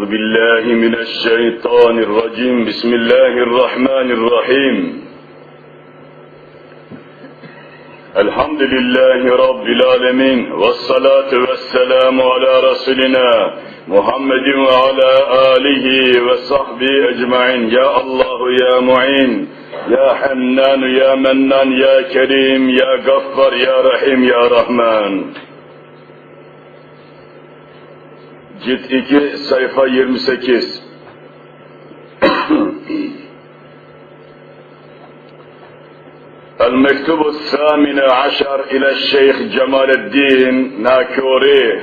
أعوذ بالله من الشيطان الرجيم بسم الله الرحمن الرحيم الحمد لله رب العالمين والصلاة والسلام على رسولنا محمد وعلى آله وصحبه أجمعين يا الله يا معين يا حنان يا منان يا كريم يا غفار يا رحيم يا رحمن Cilt 2 sayfa 28 المكتوب الثامن عشر إلى الشيخ جمال الدين ناكوري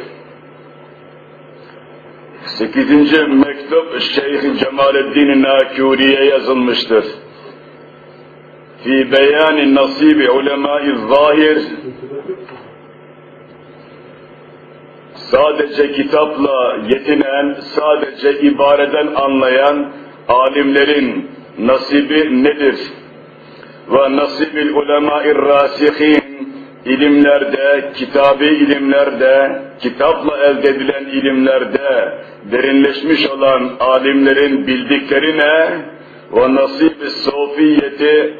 Sekizinci mektup Şeyh Cemalettin Nakuri'ye yazılmıştır. Fi beyani nasibi ulemâ-i zahir sadece kitapla yetinen, sadece ibareden anlayan alimlerin nasibi nedir? Ve nasibil ulemâ-i râsihin ilimlerde, kitabi ilimlerde, kitapla elde edilen ilimlerde derinleşmiş olan alimlerin bildiklerine ve nasib-i sofiyeti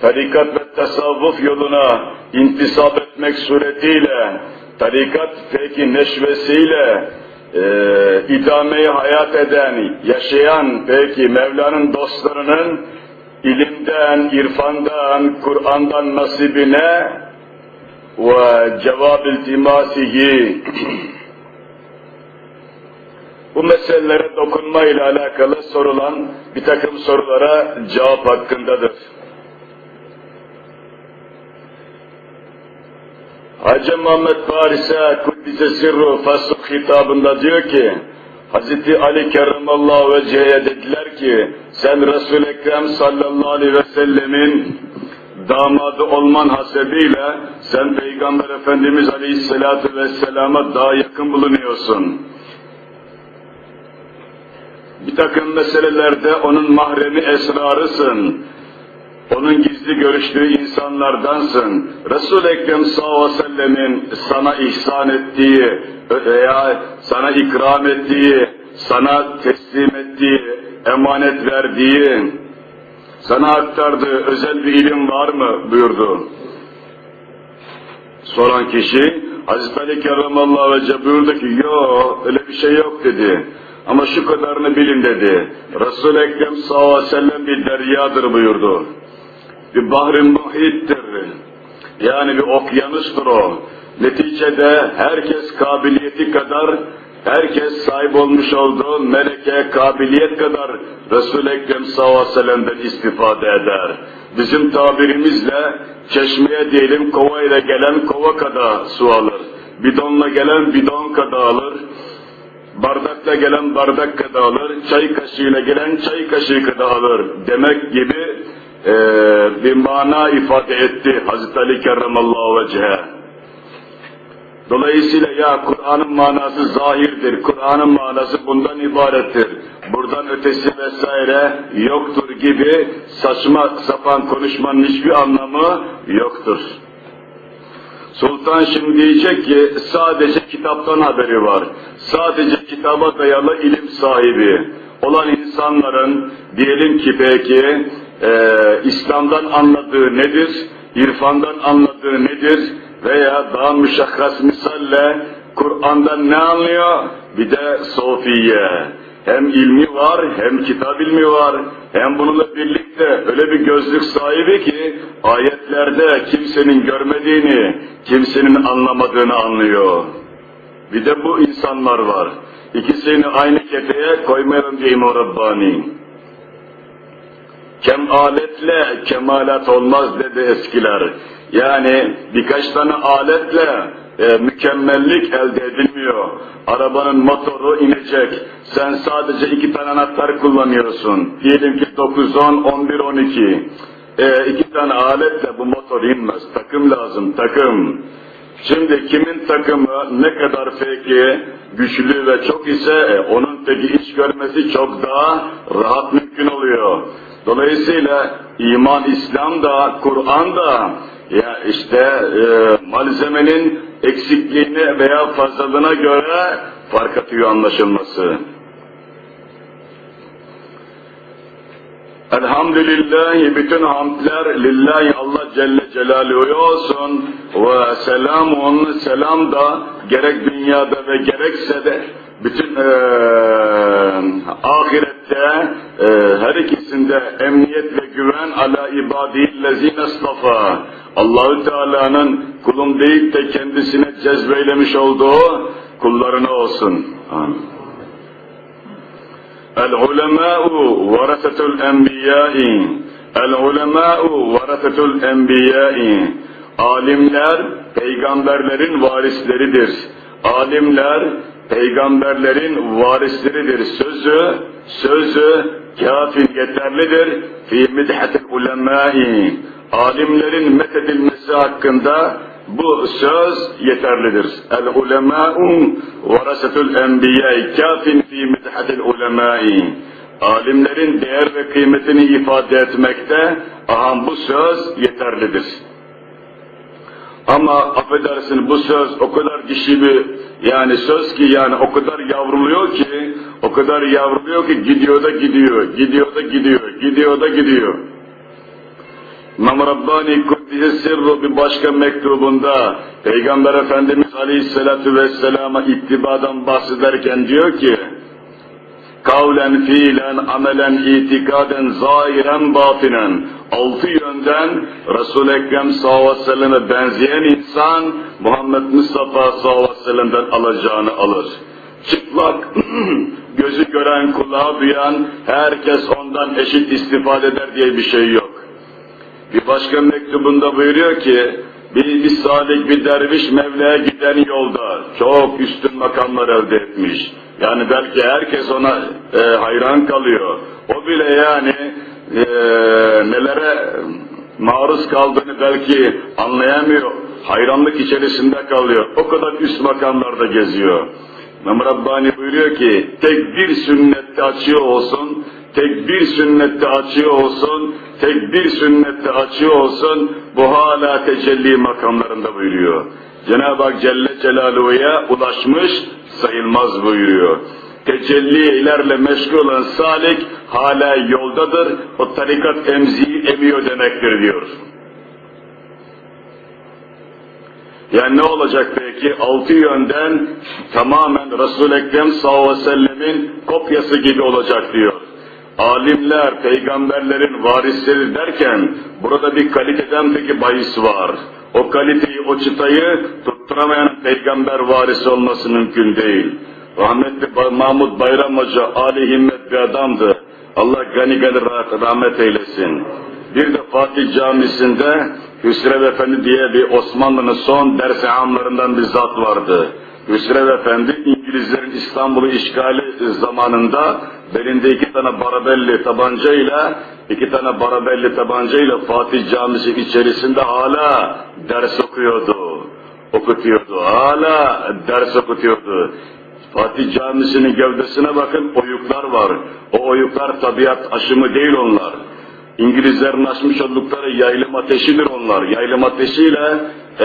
tarikat ve tasavvuf yoluna intisap etmek suretiyle tarikat peki neşvesiyle e, idameyi hayat eden, yaşayan peki Mevla'nın dostlarının ilimden, irfandan, Kur'an'dan nasibine ve cevab iltimasihi bu meselelere dokunma ile alakalı sorulan bir takım sorulara cevap hakkındadır. Hacı Muhammed Paris'e Kuddise Sirru Fasuk hitabında diyor ki, Hazreti Ali Kerramallahu Vecehe'ye dediler ki, sen Resul-i Ekrem sallallahu aleyhi ve sellemin damadı olman hasebiyle sen Peygamber Efendimiz aleyhissalatu vesselama daha yakın bulunuyorsun. Bir takım meselelerde onun mahremi esrarısın. Onun gizli görüştüğü insanlardansın. Resul-i Ekrem sallallahu aleyhi ve sellemin sana ihsan ettiği veya sana ikram ettiği, sana teslim ettiği, emanet verdiği, sana aktardığı özel bir ilim var mı buyurdu. Soran kişi Hazreti Ali Kerramallahu Vece buyurdu ki yok öyle bir şey yok dedi. Ama şu kadarını bilin dedi. Resul-i Ekrem sallallahu aleyhi ve sellem bir deryadır buyurdu. Bir bahri muhittir. Yani bir okyanustur o. Neticede herkes kabiliyeti kadar, herkes sahip olmuş olduğu meleke kabiliyet kadar Resul-i Ekrem sallallahu istifade eder. Bizim tabirimizle çeşmeye diyelim kova ile gelen kova kadar su alır. Bidonla gelen bidon kadar alır. Bardakla gelen bardak kadar alır. Çay kaşığıyla gelen çay kaşığı kadar alır. Demek gibi e, bir mana ifade etti Hazreti Ali Kerramallahu Vecehe. Dolayısıyla ya Kur'an'ın manası zahirdir, Kur'an'ın manası bundan ibarettir, buradan ötesi vesaire yoktur gibi saçma sapan konuşmanın hiçbir anlamı yoktur. Sultan şimdi diyecek ki sadece kitaptan haberi var, sadece kitaba dayalı ilim sahibi olan insanların diyelim ki peki e, İslam'dan anladığı nedir, irfandan anladığı nedir, veya daha müşakkas misalle Kur'an'dan ne anlıyor? Bir de sofiye. Hem ilmi var, hem kitap ilmi var, hem bununla birlikte öyle bir gözlük sahibi ki ayetlerde kimsenin görmediğini, kimsenin anlamadığını anlıyor. Bir de bu insanlar var. İkisini aynı kefeye koymayalım diyeyim o Rabbani. Kemaletle kemalat olmaz dedi eskiler. Yani birkaç tane aletle e, mükemmellik elde edilmiyor. Arabanın motoru inecek. Sen sadece iki tane anahtar kullanıyorsun. Diyelim ki 9, 10, 11, 12. E, iki tane aletle bu motor inmez. Takım lazım, takım. Şimdi kimin takımı ne kadar peki güçlü ve çok ise e, onun peki iş görmesi çok daha rahat mümkün oluyor. Dolayısıyla iman, İslam da, Kur'an da ya işte e, malzemenin eksikliğine veya fazlalığına göre fark atıyor anlaşılması. Elhamdülillahi bütün hamdler lillahi Allah Celle Celaluhu olsun ve selamun selam da gerek dünyada ve gerekse de bütün e, ahirette e, her ikisinde emniyet ve güven ala ibadillezine istafa Allahü Teala'nın kulum deyip de kendisine cezbeylemiş olduğu kullarına olsun. Amin. El ulemâ'u varasetul enbiyâ'i El ulemâ'u varasetul enbiyâ'i Alimler peygamberlerin varisleridir. Alimler peygamberlerin varisleridir. Sözü, sözü kafin yeterlidir. Fi midhatil ulemâi. Alimlerin methedilmesi hakkında bu söz yeterlidir. El ulemâ'u varasetul enbiya kafin fi midhatil ulemâi. Alimlerin değer ve kıymetini ifade etmekte aha bu söz yeterlidir. Ama affedersin bu söz o kadar dişi bir yani söz ki yani o kadar yavruluyor ki o kadar yavruluyor ki gidiyor da gidiyor, gidiyor da gidiyor, gidiyor da gidiyor. İmam Rabbani Kuddise Sirru bir başka mektubunda Peygamber Efendimiz Aleyhisselatü Vesselam'a ittibadan bahsederken diyor ki kavlen, fiilen, amelen, itikaden, zahiren, batinen altı yönden Resul-i Ekrem sallallahu aleyhi ve selleme benzeyen insan Muhammed Mustafa sallallahu aleyhi ve sellem'den alacağını alır. Çıplak, gözü gören, kulağı duyan herkes ondan eşit istifade eder diye bir şey yok. Bir başka mektubunda buyuruyor ki, bir, bir salik bir derviş Mevla'ya giden yolda çok üstün makamlar elde etmiş. Yani belki herkes ona e, hayran kalıyor. O bile yani e, nelere maruz kaldığını belki anlayamıyor. Hayranlık içerisinde kalıyor. O kadar üst makamlarda geziyor. İmam Rabbani buyuruyor ki, tek bir sünnette açıyor olsun, tek bir sünnette açıyor olsun, tek bir sünnette açıyor olsun, bu hala tecelli makamlarında buyuruyor. Cenab-ı Hak Celle Celaluhu'ya ulaşmış sayılmaz buyuruyor. Tecellilerle meşgul olan salik hala yoldadır, o tarikat emziği emiyor demektir diyor. Yani ne olacak peki? Altı yönden tamamen Resul-i Ekrem sallallahu aleyhi ve sellemin kopyası gibi olacak diyor. Alimler, peygamberlerin varisleri derken burada bir kaliteden peki bahis var. O kaliteyi, o çıtayı tutturamayan peygamber varisi olması mümkün değil. Rahmetli Mahmud Bayram Hoca Ali himmet bir adamdı. Allah gani gani rahmet eylesin. Bir de Fatih Camisi'nde Hüsrev Efendi diye bir Osmanlı'nın son ders amlarından bir zat vardı. Hüsrev Efendi İngilizlerin İstanbul'u işgali zamanında belinde iki tane barabelli tabancayla iki tane barabelli tabancayla Fatih Camisi içerisinde hala ders okuyordu. Okutuyordu. Hala ders okutuyordu. Fatih Camisi'nin gövdesine bakın oyuklar var. O oyuklar tabiat aşımı değil onlar. İngilizlerin açmış oldukları yaylım ateşidir onlar. Yaylım ateşiyle ee,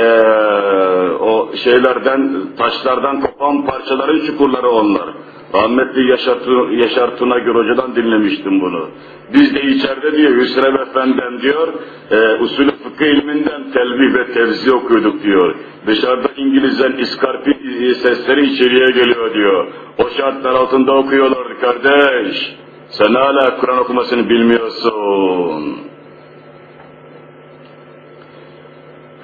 o şeylerden, taşlardan kopan parçaların çukurları onlar. Rahmetli Yaşar, Yaşar Hoca'dan dinlemiştim bunu. Biz de içeride diyor Hüsrev Efendi'den diyor, e, usulü fıkıh ilminden telbih ve tevzi okuyorduk diyor. Dışarıda İngilizlerin iskarpi sesleri içeriye geliyor diyor. O şartlar altında okuyorlar kardeş. Sen hala Kur'an okumasını bilmiyorsun.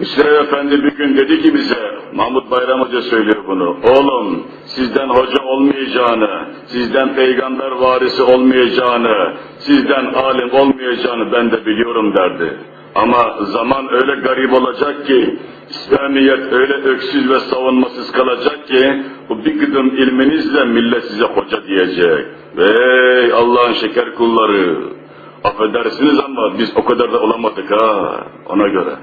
Hüsrev Efendi bir gün dedi ki bize, Mahmut Bayram Hoca söylüyor bunu, oğlum sizden hoca olmayacağını, sizden peygamber varisi olmayacağını, sizden alim olmayacağını ben de biliyorum derdi. Ama zaman öyle garip olacak ki, İslamiyet öyle öksüz ve savunmasız kalacak ki, bu bir gıdım ilminizle millet size hoca diyecek. Ey Allah'ın şeker kulları, affedersiniz ama biz o kadar da olamadık ha, ona göre.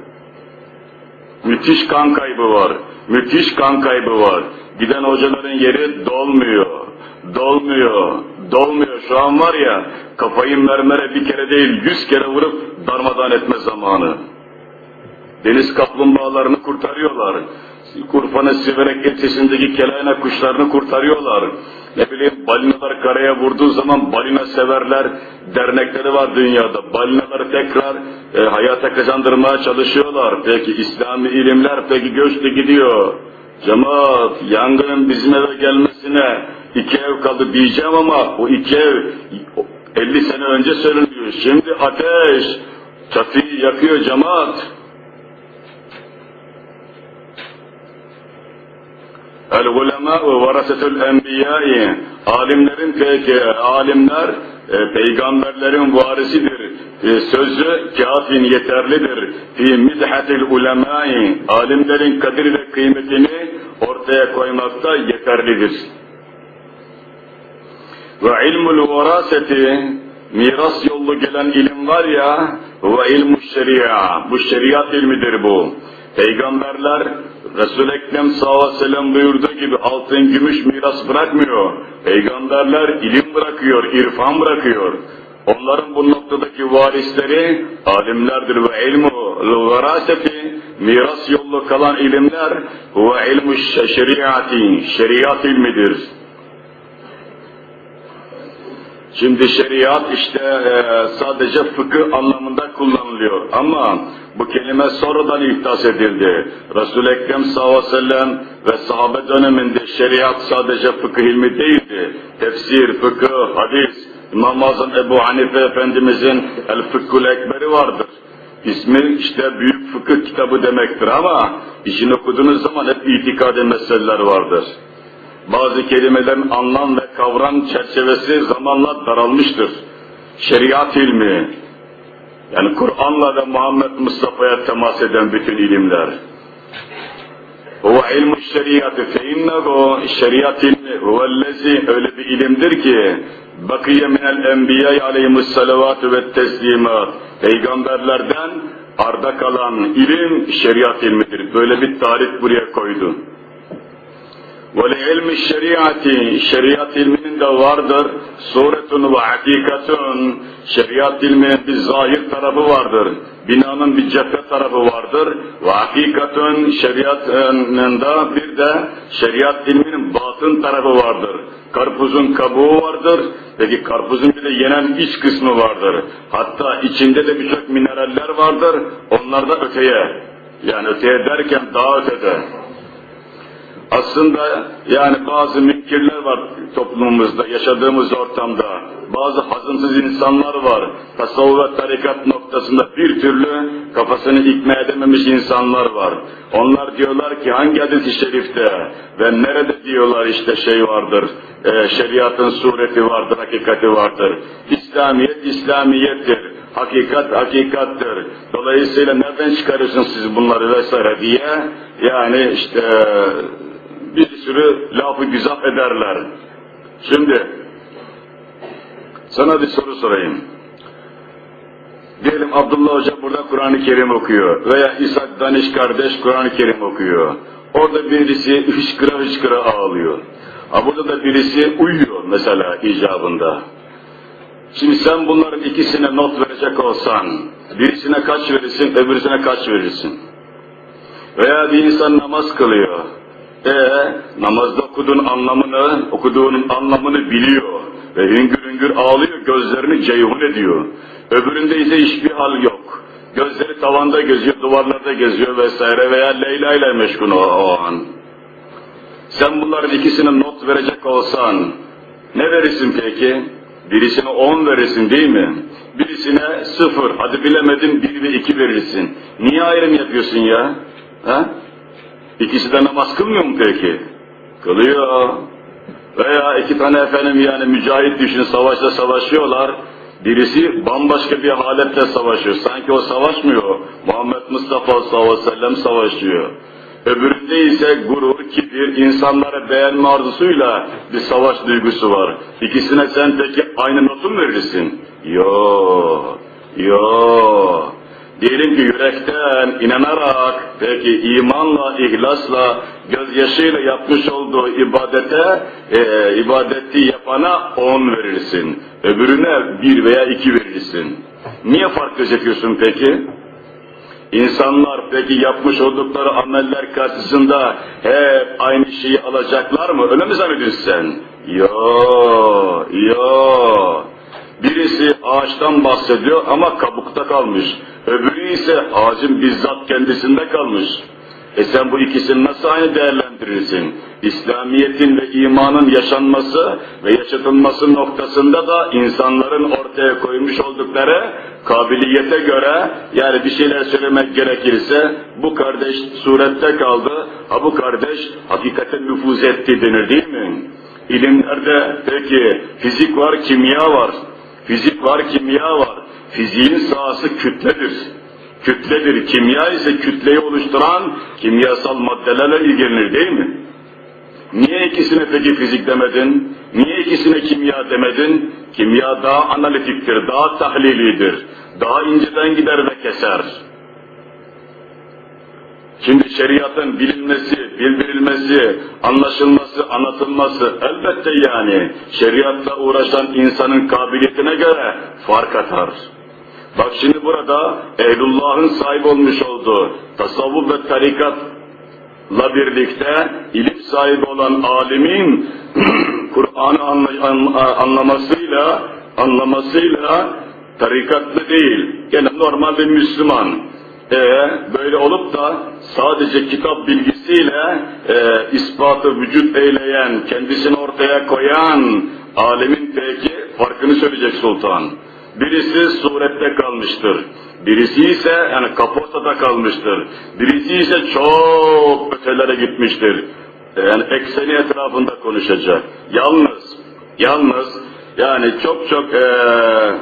Müthiş kan kaybı var. Müthiş kan kaybı var. Giden hocaların yeri dolmuyor. Dolmuyor. Dolmuyor. Şu an var ya kafayı mermere bir kere değil yüz kere vurup darmadan etme zamanı. Deniz kaplumbağalarını kurtarıyorlar. Kurfanı siverek etkisindeki kelayna kuşlarını kurtarıyorlar. Ne bileyim balinalar karaya vurduğu zaman balina severler dernekleri var dünyada. Balinaları tekrar e, hayata kazandırmaya çalışıyorlar. Peki İslami ilimler peki göçtü gidiyor. Cemaat yangının bizim eve gelmesine iki ev kaldı diyeceğim ama o iki ev 50 sene önce söyleniyor. Şimdi ateş çatıyı yakıyor cemaat. El ulema ve varasetul enbiyai alimlerin peki alimler e, peygamberlerin varisidir. E, sözü kafin yeterlidir. Fi midhatil ulemai alimlerin kadir ve kıymetini ortaya koymakta yeterlidir. Ve ilmul varaseti miras yolu gelen ilim var ya ve ilmu şeria bu şeriat ilmidir bu. Peygamberler Resul-i Ekrem sallallahu aleyhi ve sellem buyurduğu gibi altın gümüş miras bırakmıyor. Peygamberler ilim bırakıyor, irfan bırakıyor. Onların bu noktadaki varisleri alimlerdir ve ilmu veraseti miras yolu kalan ilimler ve ilmu şeriati şeriat ilmidir. Şimdi şeriat işte e, sadece fıkıh anlamında kullanılıyor ama bu kelime sonradan ihdas edildi. Resul-i Ekrem sallallahu aleyhi ve sellem ve sahabe döneminde şeriat sadece fıkıh ilmi değildi. Tefsir, fıkıh, hadis, İmam-ı Azam Ebu Hanife Efendimizin El Fıkhul Ekberi vardır. İsmi işte büyük fıkıh kitabı demektir ama işini okuduğunuz zaman hep itikadi meseleler vardır bazı kelimelerin anlam ve kavram çerçevesi zamanla daralmıştır. Şeriat ilmi, yani Kur'an'la ve Muhammed Mustafa'ya temas eden bütün ilimler. O ilmu şeriatı feinnehu şeriat ilmi huvellezi öyle bir ilimdir ki bakiye minel enbiya aleyhimus salavatü ve teslimat peygamberlerden arda kalan ilim şeriat ilmidir. Böyle bir tarih buraya koydu. Ve ilmi şeriati, şeriat ilminin de vardır. Suretun ve hakikatun, şeriat ilminin bir zahir tarafı vardır. Binanın bir cephe tarafı vardır. Ve hakikatun, şeriatın e, da bir de şeriat ilminin batın tarafı vardır. Karpuzun kabuğu vardır. Peki karpuzun bir de yenen iç kısmı vardır. Hatta içinde de birçok mineraller vardır. Onlar da öteye. Yani öteye derken daha ötede. Aslında yani bazı münkirler var toplumumuzda, yaşadığımız ortamda. Bazı hazımsız insanlar var. Tasavvuf ve tarikat noktasında bir türlü kafasını ikna edememiş insanlar var. Onlar diyorlar ki hangi hadis-i şerifte ve nerede diyorlar işte şey vardır, e, şeriatın sureti vardır, hakikati vardır. İslamiyet, İslamiyettir. Hakikat, hakikattır. Dolayısıyla nereden çıkarıyorsunuz siz bunları vesaire diye yani işte bir sürü lafı güzel ederler. Şimdi sana bir soru sorayım. Diyelim Abdullah Hoca burada Kur'an-ı Kerim okuyor veya İshak Daniş kardeş Kur'an-ı Kerim okuyor. Orada birisi hıçkıra hıçkıra ağlıyor. Ha burada da birisi uyuyor mesela icabında. Şimdi sen bunların ikisine not verecek olsan, birisine kaç verirsin, öbürsüne kaç verirsin? Veya bir insan namaz kılıyor, e namazda okuduğun anlamını, okuduğunun anlamını biliyor ve hüngür hüngür ağlıyor, gözlerini ceyhun ediyor. Öbüründe ise hiçbir hal yok. Gözleri tavanda geziyor, duvarlarda geziyor vesaire veya Leyla ile meşgul o, o an. Sen bunların ikisine not verecek olsan ne verirsin peki? Birisine on verirsin değil mi? Birisine sıfır, hadi bilemedin bir ve iki verirsin. Niye ayrım yapıyorsun ya? Ha? İkisi de namaz kılmıyor mu peki? Kılıyor. Veya iki tane efendim yani mücahit düşün savaşta savaşıyorlar. Birisi bambaşka bir haletle savaşıyor. Sanki o savaşmıyor. Muhammed Mustafa sallallahu aleyhi ve sellem savaşıyor. Öbüründe ise gurur, kibir, insanlara beğenme arzusuyla bir savaş duygusu var. İkisine sen peki aynı notu mu verirsin? Yo, yo. Diyelim ki yürekten inanarak, peki imanla, ihlasla, gözyaşıyla yapmış olduğu ibadete, e, ibadeti yapana on verirsin. Öbürüne bir veya iki verirsin. Niye fark gözetiyorsun peki? İnsanlar peki yapmış oldukları ameller karşısında hep aynı şeyi alacaklar mı? Öyle mi zannediyorsun sen? Yo, yo. Birisi ağaçtan bahsediyor ama kabukta kalmış. Öbürü ise ağacın bizzat kendisinde kalmış. E sen bu ikisini nasıl aynı değerlendirirsin? İslamiyet'in ve imanın yaşanması ve yaşatılması noktasında da insanların ortaya koymuş oldukları kabiliyete göre yani bir şeyler söylemek gerekirse bu kardeş surette kaldı, ha bu kardeş hakikaten nüfuz etti denir değil mi? İlimlerde peki fizik var, kimya var. Fizik var, kimya var. Fiziğin sahası kütledir. Kütledir. Kimya ise kütleyi oluşturan kimyasal maddelerle ilgilenir değil mi? Niye ikisine peki fizik demedin? Niye ikisine kimya demedin? Kimya daha analitiktir, daha tahlilidir. Daha inceden gider ve keser. Şimdi şeriatın bilinmesi, bildirilmesi, anlaşılması, anlatılması elbette yani şeriatla uğraşan insanın kabiliyetine göre fark atar. Bak şimdi burada Ehlullah'ın sahip olmuş olduğu tasavvuf ve tarikatla birlikte ilim sahibi olan alimin Kur'an'ı anla, anlamasıyla anlamasıyla tarikatlı değil. Gene normal bir Müslüman. Ee, böyle olup da sadece kitap bilgisiyle e, ispatı vücut eyleyen, kendisini ortaya koyan alemin peki farkını söyleyecek sultan. Birisi surette kalmıştır. Birisi ise yani kaportada kalmıştır. Birisi ise çok ötelere gitmiştir. Yani ekseni etrafında konuşacak. Yalnız, yalnız yani çok çok ee,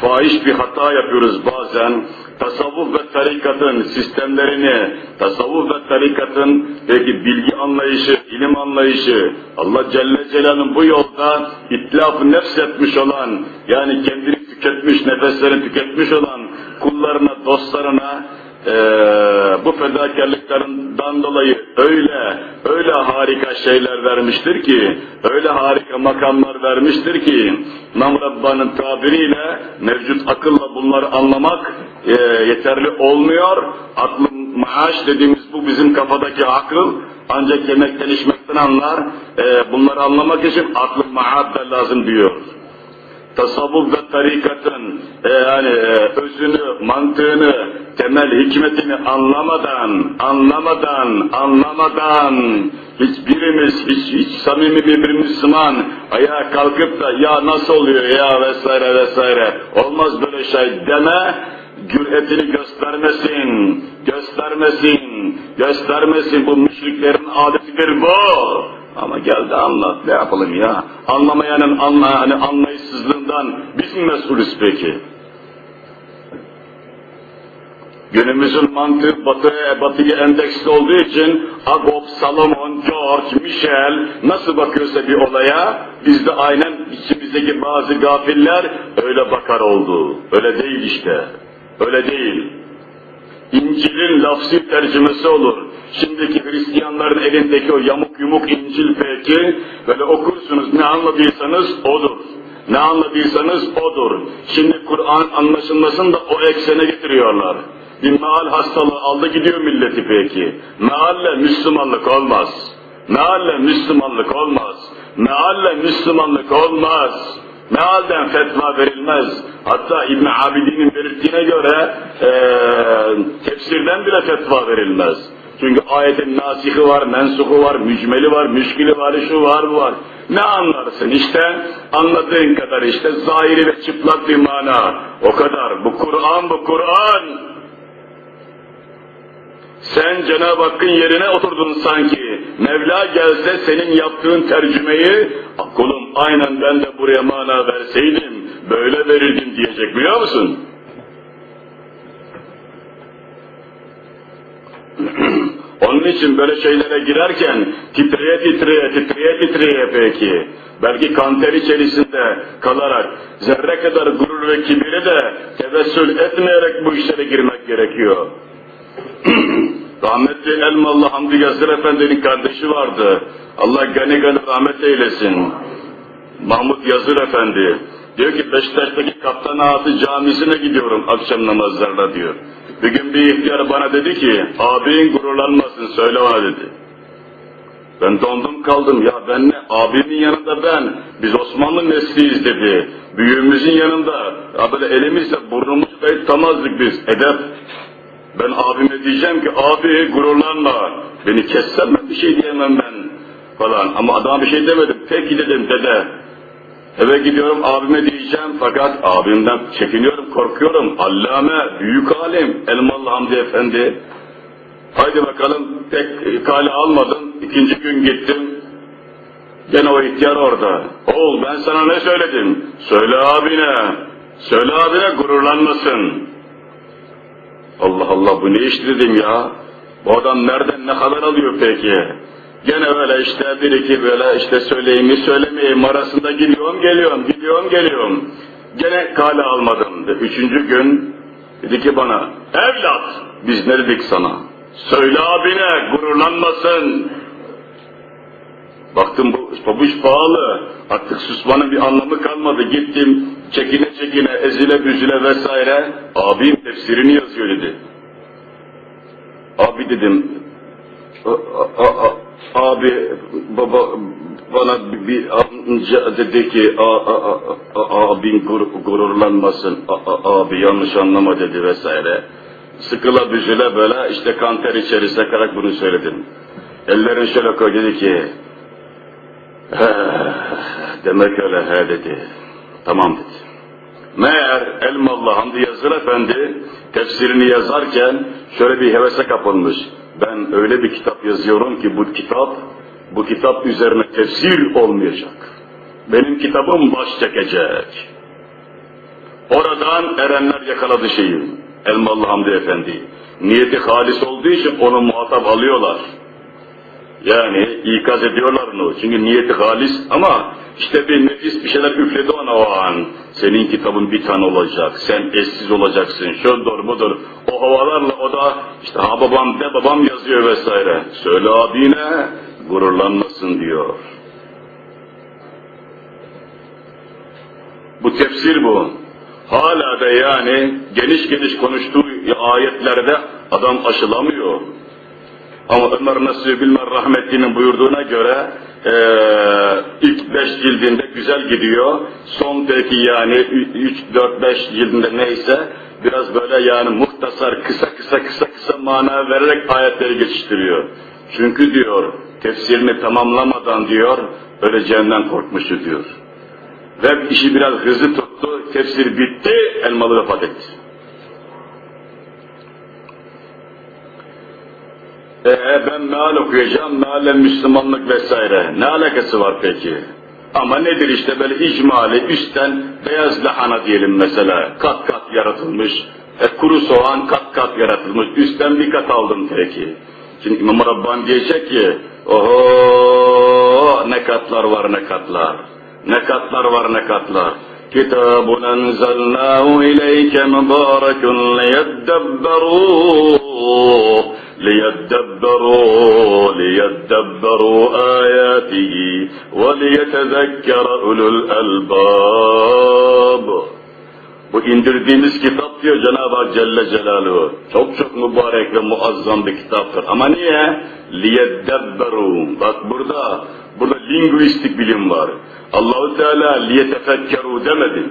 fahiş bir hata yapıyoruz bazen. Tasavvuf ve tarikatın sistemlerini, tasavvuf ve tarikatın peki bilgi anlayışı, ilim anlayışı, Allah Celle Celal'ın bu yolda itlaf nefs etmiş olan, yani kendini tüketmiş, nefeslerini tüketmiş olan kullarına, dostlarına, ee, bu fedakarlıklarından dolayı öyle, öyle harika şeyler vermiştir ki, öyle harika makamlar vermiştir ki, İmam Rabbani'nin tabiriyle mevcut akılla bunları anlamak e, yeterli olmuyor. Aklın maaş dediğimiz bu bizim kafadaki akıl, ancak yemekten içmekten anlar, e, bunları anlamak için aklın maad da lazım diyor tasavvuf ve tarikatın e, yani e, özünü, mantığını, temel hikmetini anlamadan, anlamadan, anlamadan hiçbirimiz, hiç, hiç samimi bir Müslüman ayağa kalkıp da ya nasıl oluyor ya? vesaire vesaire. Olmaz böyle şey deme cüretini göstermesin, göstermesin, göstermesin. Bu müşriklerin adetidir bu. Ama geldi anlat, ne yapalım ya? Anlamayanın anla, hani anlayışsızlığından biz mi mesulüz peki? Günümüzün mantığı batıya, batıya endeksli olduğu için Agop, Salomon, George, Michel nasıl bakıyorsa bir olaya biz de aynen içimizdeki bazı gafiller öyle bakar oldu. Öyle değil işte. Öyle değil. İncil'in lafsi tercümesi olur. Şimdiki Hristiyanların elindeki o yamuk yumuk İncil peki, böyle okursunuz ne anladıysanız odur. Ne anladıysanız odur. Şimdi Kur'an anlaşılmasını da o eksene getiriyorlar. Bir meal hastalığı aldı gidiyor milleti peki. Mealle Müslümanlık olmaz. Mealle Müslümanlık olmaz. Mealle Müslümanlık olmaz. Mealden fetva verilmez. Hatta İbn Abidin'in belirttiğine göre ee, tefsirden bile fetva verilmez. Çünkü ayetin nasihi var, mensuhu var, mücmeli var, müşkili var, şu var, bu var. Ne anlarsın işte? Anladığın kadar işte zahiri ve çıplak bir mana. O kadar. Bu Kur'an, bu Kur'an. Sen Cenab-ı Hakk'ın yerine oturdun sanki. Mevla gelse senin yaptığın tercümeyi, kulum aynen ben de buraya mana verseydim, böyle verirdim diyecek biliyor musun? Onun için böyle şeylere girerken titreye titreye, titreye titreye peki, belki kanter içerisinde kalarak zerre kadar gurur ve kibiri de tevessül etmeyerek bu işlere girmek gerekiyor. Rahmetli Elmalı Hamdi Yazır Efendi'nin kardeşi vardı. Allah gani gani rahmet eylesin. Mahmut Yazır Efendi. Diyor ki Beşiktaş'taki Kaptan Ağası camisine gidiyorum akşam namazlarına diyor. Bir gün bir ihtiyar bana dedi ki, abin gururlanmasın söyle ona dedi. Ben dondum kaldım. Ya ben ne? Abimin yanında ben. Biz Osmanlı nesliyiz dedi. Büyüğümüzün yanında. Ya böyle elimizle burnumuzu da tutamazdık biz. Edep. Ben abime diyeceğim ki abi gururlanma. Beni kessen ben bir şey diyemem ben falan. Ama adama bir şey demedim. Peki dedim dede. Eve gidiyorum abime diyeceğim fakat abimden çekiniyorum, korkuyorum. Allame, büyük alim, Elmalı Hamdi Efendi. Haydi bakalım tek kale almadım. İkinci gün gittim. Gene o ihtiyar orada. Oğul ben sana ne söyledim? Söyle abine. Söyle abine gururlanmasın. Allah Allah bu ne iş dedim ya. Bu adam nereden ne kadar alıyor peki? Gene böyle işte bir iki böyle işte söyleyeyim mi söylemeyeyim arasında gidiyorum geliyorum gidiyorum geliyorum. Gene kale almadım. Üçüncü gün dedi ki bana evlat biz ne dedik sana? Söyle abine gururlanmasın. Baktım bu pabuç pahalı. Artık susmanın bir anlamı kalmadı. Gittim çekine çekine ezile büzüle vesaire. Abim tefsirini yazıyor dedi. Abi dedim a- a- abi baba bana bir amca dedi ki a, a, a, abin gur, gururlanmasın a, a- abi yanlış anlama dedi vesaire. Sıkıla büzüle böyle işte kanter içerisine karak bunu söyledim. Ellerini şöyle koy dedi ki demek öyle he dedi. Tamam dedi. Meğer Elmalı Hamdi Yazır Efendi tefsirini yazarken şöyle bir hevese kapılmış. Ben öyle bir kitap yazıyorum ki bu kitap, bu kitap üzerine tefsir olmayacak. Benim kitabım baş çekecek. Oradan erenler yakaladı şeyi. Elmalı Hamdi Efendi. Niyeti halis olduğu için onu muhatap alıyorlar. Yani ikaz ediyorlar onu. Çünkü niyeti halis ama işte bir nefis bir şeyler üfledi ona o an. Senin kitabın bir tane olacak. Sen eşsiz olacaksın. Şudur budur. O havalarla o da işte ha babam de babam yazıyor vesaire. Söyle abine gururlanmasın diyor. Bu tefsir bu. Hala da yani geniş geniş konuştuğu ayetlerde adam aşılamıyor. Ama Ömer Nasuhi Bilmer Rahmetli'nin buyurduğuna göre ee, ilk beş cildinde güzel gidiyor. Son peki yani üç, dört, beş cildinde neyse biraz böyle yani muhtasar kısa kısa kısa kısa mana vererek ayetleri geçiştiriyor. Çünkü diyor tefsirini tamamlamadan diyor öleceğinden korkmuştu diyor. Ve işi biraz hızlı tuttu, tefsir bitti, elmalı vefat etti. Ee, ben meal okuyacağım, meale Müslümanlık vesaire. Ne alakası var peki? Ama nedir işte böyle icmali, üstten beyaz lahana diyelim mesela, kat kat yaratılmış, e, kuru soğan kat kat yaratılmış, üstten bir kat aldım peki. Şimdi İmam Rabbani diyecek ki, oho ne katlar var ne katlar, ne katlar var ne katlar. كتاب أنزلناه إليك مبارك ليدبروا ليدبروا ليدبروا آياته وليتذكر أولو الألباب Bu indirdiğimiz kitap diyor Cenab-ı Hak Celle Celaluhu. Çok çok mübarek ve muazzam bir kitaptır. Ama niye? لِيَدَّبَّرُوا Bak burada, burada linguistik bilim var. Allahu Teala liyetefekkeru demedi.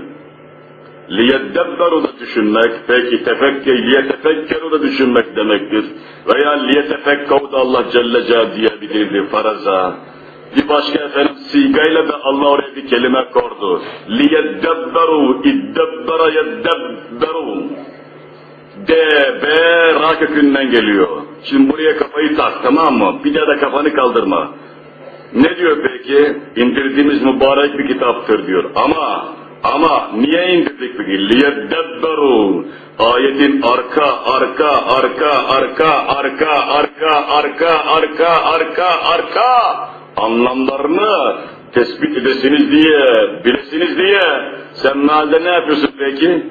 Liyeddebberu da düşünmek, peki tefekke, liyetefekkeru da düşünmek demektir. Veya liyetefekkav da Allah Celle Celle diyebilirdi faraza. Bir başka efendim sigayla da Allah oraya bir kelime kordu. Liyeddebberu, iddebbera yeddebberu. D, B, ra kökünden geliyor. Şimdi buraya kafayı tak tamam mı? Bir daha da kafanı kaldırma. Ne diyor peki? İndirdiğimiz mübarek bir kitaptır diyor. Ama ama niye indirdik peki? Liyeddebberu. Ayetin arka, arka, arka, arka, arka, arka, arka, arka, arka, arka anlamlarını tespit edesiniz diye, bilesiniz diye sen mealde ne yapıyorsun peki?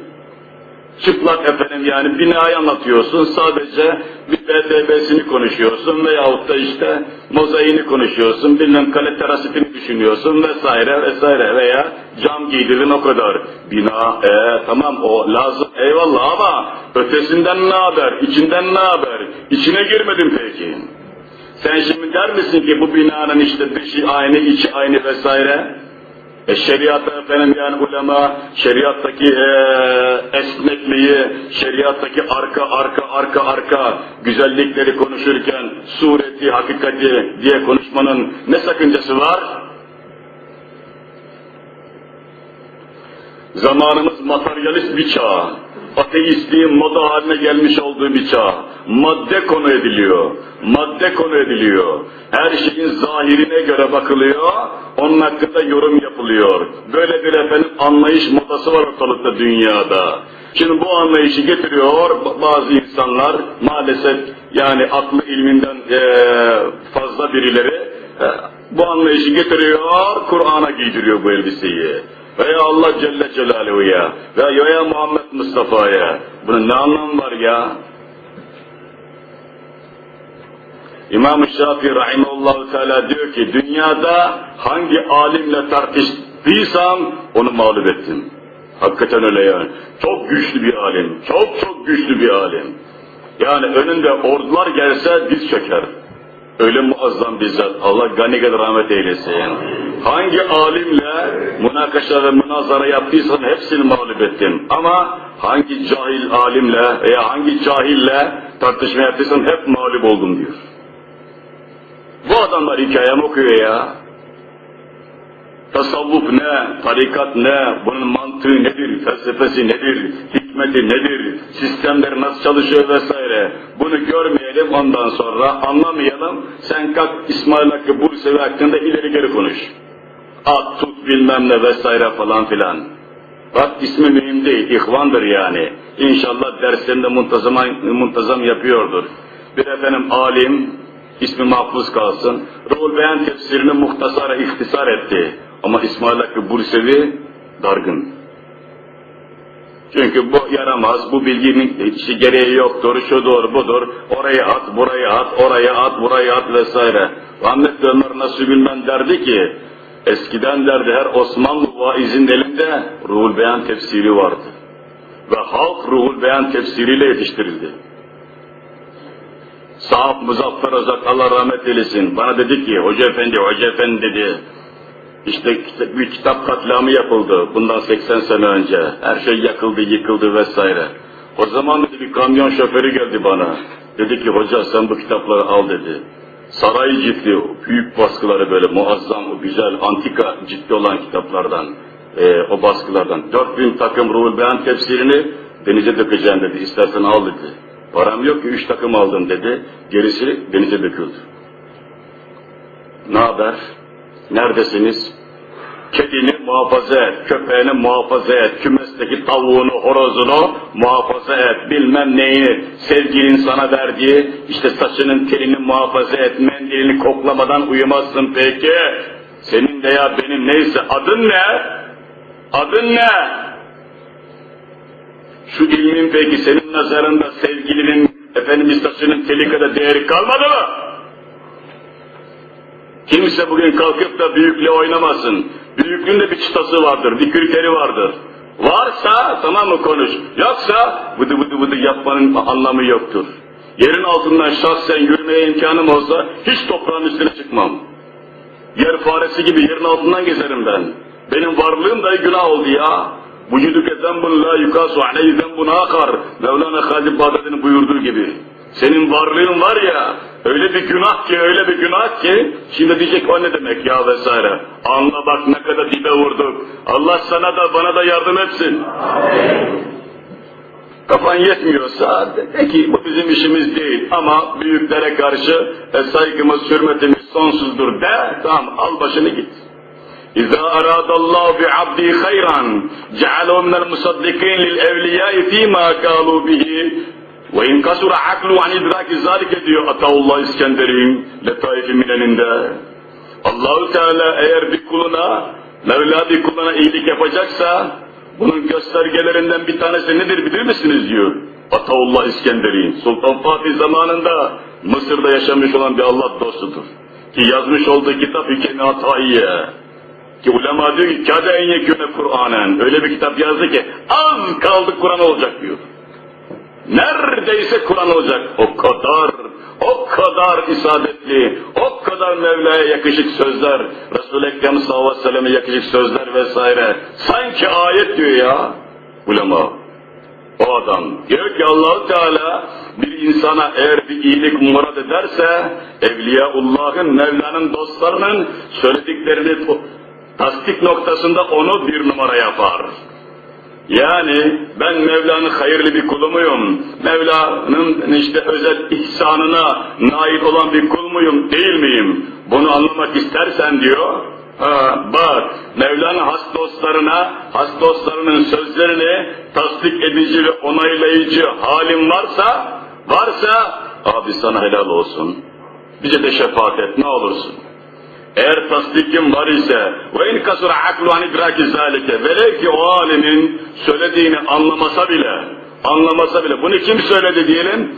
Çıplak efendim yani binayı anlatıyorsun sadece bir PTB'sini konuşuyorsun veyahut da işte mozaiğini konuşuyorsun, bilmem kale terasitini düşünüyorsun vesaire vesaire veya cam giydirin o kadar. Bina, e, tamam o lazım eyvallah ama ötesinden ne haber, içinden ne haber, içine girmedin peki. Sen şimdi der misin ki bu binanın işte dışı aynı, içi aynı vesaire? E şeriatta efendim yani ulema şeriattaki e, esnekliği, şeriattaki arka arka arka arka güzellikleri konuşurken sureti, hakikati diye konuşmanın ne sakıncası var? Zamanımız materyalist bir çağ. Ateistliğin moda haline gelmiş olduğu bir çağ. Madde konu ediliyor. Madde konu ediliyor. Her şeyin zahirine göre bakılıyor. Onun hakkında yorum yapılıyor. Böyle bir efendim anlayış modası var ortalıkta dünyada. Şimdi bu anlayışı getiriyor bazı insanlar maalesef yani aklı ilminden fazla birileri bu anlayışı getiriyor, Kur'an'a giydiriyor bu elbiseyi. Veya Allah Celle Celaluhu'ya veya Muhammed Mustafa'ya. Bunun ne anlamı var ya? İmam-ı Şafii Rahimullahu Teala diyor ki dünyada hangi alimle tartıştıysam onu mağlup ettim. Hakikaten öyle yani. Çok güçlü bir alim. Çok çok güçlü bir alim. Yani önünde ordular gelse diz çöker. Öyle muazzam bizzat. Allah gani gani rahmet eylesin. Hangi alimle münakaşa ve münazara yaptıysan hepsini mağlup ettim. Ama hangi cahil alimle veya hangi cahille tartışma yaptıysan hep mağlup oldum diyor. Bu adamlar hikayem okuyor ya. Tasavvuf ne, tarikat ne, bunun mantığı nedir, felsefesi nedir, hikmeti nedir, sistemleri nasıl çalışıyor vesaire. Bunu görmeyelim ondan sonra anlamayalım. Sen kalk İsmail Hakkı Bursevi hakkında ileri geri konuş. At tut bilmem ne vesaire falan filan. Bak ismi mühim değil, ihvandır yani. İnşallah derslerinde muntazam, muntazam yapıyordur. Bir efendim alim, ismi mahfuz kalsın. Ruhul Beyan tefsirini muhtasara ihtisar etti. Ama İsmail Hakkı Bursevi dargın. Çünkü bu yaramaz, bu bilginin işi gereği yoktur, şudur, budur, oraya at, buraya at, oraya at, buraya at vesaire. Rahmetli Ömer Nasuh Bilmen derdi ki, eskiden derdi her Osmanlı vaizin elinde Ruhul Beyan tefsiri vardı. Ve halk Ruhul Beyan tefsiriyle yetiştirildi. Sahap Muzaffer Özak Allah rahmet eylesin. Bana dedi ki, Hoca Efendi, Hoca Efendi dedi, işte bir kitap katliamı yapıldı bundan 80 sene önce. Her şey yakıldı, yıkıldı vesaire. O zaman dedi bir kamyon şoförü geldi bana. Dedi ki hoca sen bu kitapları al dedi. Saray ciltli, büyük baskıları böyle muazzam, güzel, antika ciltli olan kitaplardan, e, o baskılardan. 4000 takım Ruhul Beyan tefsirini denize dökeceğim dedi. İstersen al dedi. Param yok ki 3 takım aldım dedi. Gerisi denize döküldü. Ne haber? Neredesiniz? Kedini muhafaza et, köpeğini muhafaza et, kümesteki tavuğunu, horozunu muhafaza et, bilmem neyini, sevgilin sana verdiği, işte saçının telini muhafaza et, mendilini koklamadan uyumazsın peki. Senin veya benim neyse adın ne? Adın ne? Şu ilmin peki senin nazarında sevgilinin, efendim saçının teli kadar değeri kalmadı mı? Kimse bugün kalkıp da büyükle oynamasın. Büyüklüğün de bir çıtası vardır, bir kriteri vardır. Varsa tamam mı konuş, yoksa vıdı vıdı vıdı yapmanın anlamı yoktur. Yerin altından şahsen yürümeye imkanım olsa hiç toprağın üstüne çıkmam. Yer faresi gibi yerin altından gezerim ben. Benim varlığım da günah oldu ya. Vücuduke zembun la yukasu aleyhi zembun akar. Mevlana Halid Bağdadi'nin buyurduğu gibi. Senin varlığın var ya, öyle bir günah ki, öyle bir günah ki, şimdi diyecek o ne demek ya vesaire. Anla bak ne kadar dibe vurduk. Allah sana da bana da yardım etsin. Kafan yetmiyorsa de ki bu bizim işimiz değil ama büyüklere karşı e, saygımız, hürmetimiz sonsuzdur de, tamam al başını git. Bi abdi hayran cealehu minel musaddikin lil evliyai fîmâ kâlu bihi ve in kasura aklu an idraki zalike diyor Ataullah İskender'in Letaif-i Minen'inde. Allahu Teala eğer bir kuluna, Mevla bir kuluna iyilik yapacaksa, bunun göstergelerinden bir tanesi nedir bilir misiniz diyor. Ataullah İskender'in Sultan Fatih zamanında Mısır'da yaşamış olan bir Allah dostudur. Ki yazmış olduğu kitap Hükemi Ataiye. Ki ulema diyor ki kâde en yekûne Kur'anen. Öyle bir kitap yazdı ki az kaldı Kur'an olacak diyor. Neredeyse Kur'an olacak. O kadar, o kadar isabetli, o kadar Mevla'ya yakışık sözler, Resul-i Ekrem sallallahu aleyhi ve sellem'e yakışık sözler vesaire. Sanki ayet diyor ya ulema. O adam diyor ki Allahu Teala bir insana eğer bir iyilik murad ederse Evliyaullah'ın, Mevla'nın dostlarının söylediklerini tasdik noktasında onu bir numara yapar. Yani ben Mevla'nın hayırlı bir kulu muyum? Mevla'nın işte özel ihsanına nail olan bir kul muyum? Değil miyim? Bunu anlamak istersen diyor, ha, bak Mevla'nın has dostlarına, has dostlarının sözlerini tasdik edici ve onaylayıcı halin varsa, varsa abi sana helal olsun. Bize de şefaat et ne olursun. Eğer tasdikim var ise ve in kasura aklu an idraki zalike velev ki o alimin söylediğini anlamasa bile anlamasa bile bunu kim söyledi diyelim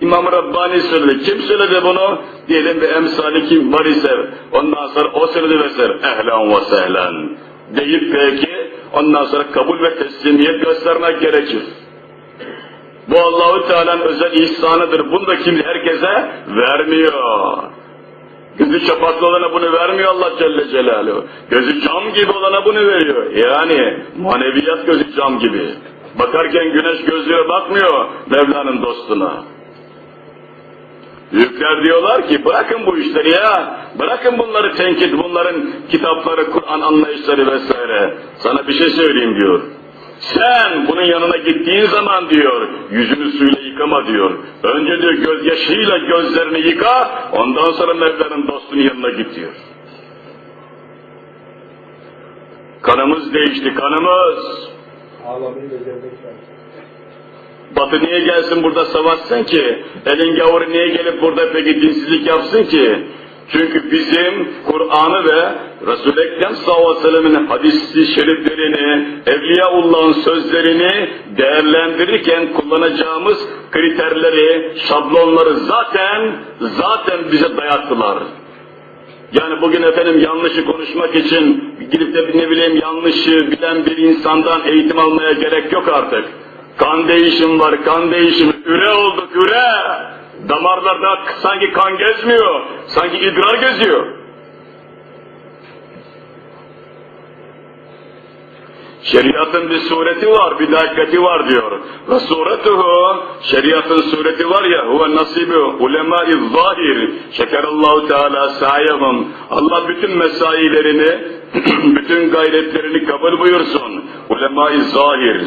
İmam Rabbani söyledi kim söyledi bunu diyelim bir emsali kim var ise ondan sonra o söyledi vesaire ehlen ve sehlen deyip peki ondan sonra kabul ve teslimiyet göstermek gerekir. Bu Allahu Teala'nın özel ihsanıdır. Bunu da kim herkese vermiyor. Gözü çapaklı olana bunu vermiyor Allah Celle Celaluhu. Gözü cam gibi olana bunu veriyor. Yani maneviyat gözü cam gibi. Bakarken güneş gözlüğe bakmıyor Mevla'nın dostuna. Büyükler diyorlar ki bırakın bu işleri ya, bırakın bunları tenkit, bunların kitapları, Kur'an anlayışları vesaire. Sana bir şey söyleyeyim diyor. Sen bunun yanına gittiğin zaman diyor, yüzünü suyla yıkama diyor. Önce diyor gözyaşıyla gözlerini yıka, ondan sonra Mevla'nın dostunun yanına git diyor. Kanımız değişti, kanımız. Batı niye gelsin burada savaşsın ki? Elin gavuru niye gelip burada peki dinsizlik yapsın ki? Çünkü bizim Kur'an'ı ve Resul-i Ekrem sallallahu aleyhi ve sellem'in hadisi şeriflerini, Evliyaullah'ın sözlerini değerlendirirken kullanacağımız kriterleri, şablonları zaten zaten bize dayattılar. Yani bugün efendim yanlışı konuşmak için gidip de ne bileyim yanlışı bilen bir insandan eğitim almaya gerek yok artık. Kan değişim var, kan değişimi. Üre olduk, üre! Damarlarda sanki kan gezmiyor, sanki idrar geziyor. Şeriatın bir sureti var, bir dakikati var diyor. Ve suretuhu, şeriatın sureti var ya, huve nasibi ulema-i zahir. Şekerallahu Teala sayahum. Allah bütün mesailerini, bütün gayretlerini kabul buyursun. Ulema-i zahir.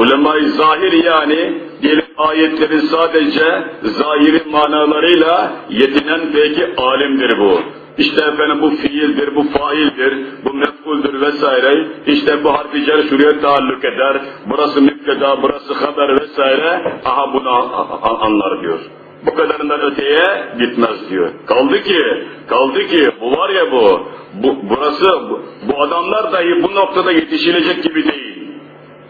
Ulema-i zahir yani diyelim ayetlerin sadece zahiri manalarıyla yetinen peki alimdir bu. İşte efendim bu fiildir, bu faildir, bu mef'uldür vesaire. İşte bu harfi cer şuraya taalluk eder. Burası müpteda, burası haber vesaire. Aha bunu anlar diyor. Bu kadarından öteye gitmez diyor. Kaldı ki, kaldı ki bu var ya bu, bu burası, bu, bu adamlar dahi bu noktada yetişilecek gibi değil.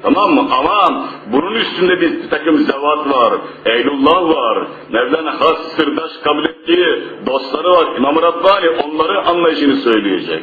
Tamam mı? Ama bunun üstünde bir takım zevat var, Eylullah var, Mevlana has sırdaş kabul ettiği dostları var, İmam Rabbani onları anlayışını söyleyecek.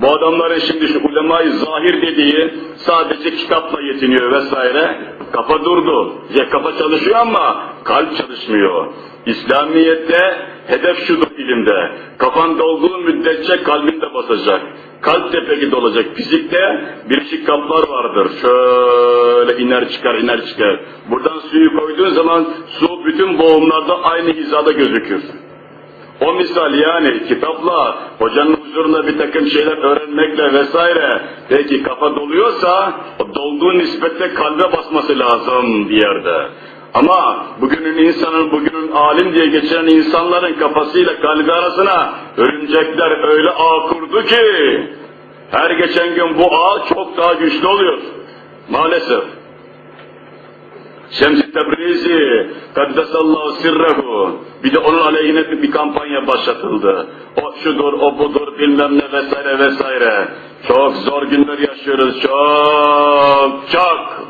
Bu adamların şimdi şu ulemayı zahir dediği sadece kitapla yetiniyor vesaire. Kafa durdu. Ya kafa çalışıyor ama kalp çalışmıyor. İslamiyet'te hedef şudur ilimde. Kafan dolduğu müddetçe kalbin de basacak. Kalp de peki dolacak. Fizikte birleşik kaplar vardır. Şöyle iner çıkar iner çıkar. Buradan suyu koyduğun zaman su bütün boğumlarda aynı hizada gözükür. O misal yani kitapla, hocanın huzurunda bir takım şeyler öğrenmekle vesaire, peki kafa doluyorsa, dolduğu nispette kalbe basması lazım bir yerde. Ama bugünün insanın, bugünün alim diye geçen insanların kafasıyla kalbi arasına örümcekler öyle ağ kurdu ki, her geçen gün bu ağ çok daha güçlü oluyor. Maalesef. Şems-i Tebrizi, Kaddesallahu sirrehu, bir de onun aleyhine bir kampanya başlatıldı. O şudur, o budur, bilmem ne vesaire vesaire. Çok zor günler yaşıyoruz, çok, çok.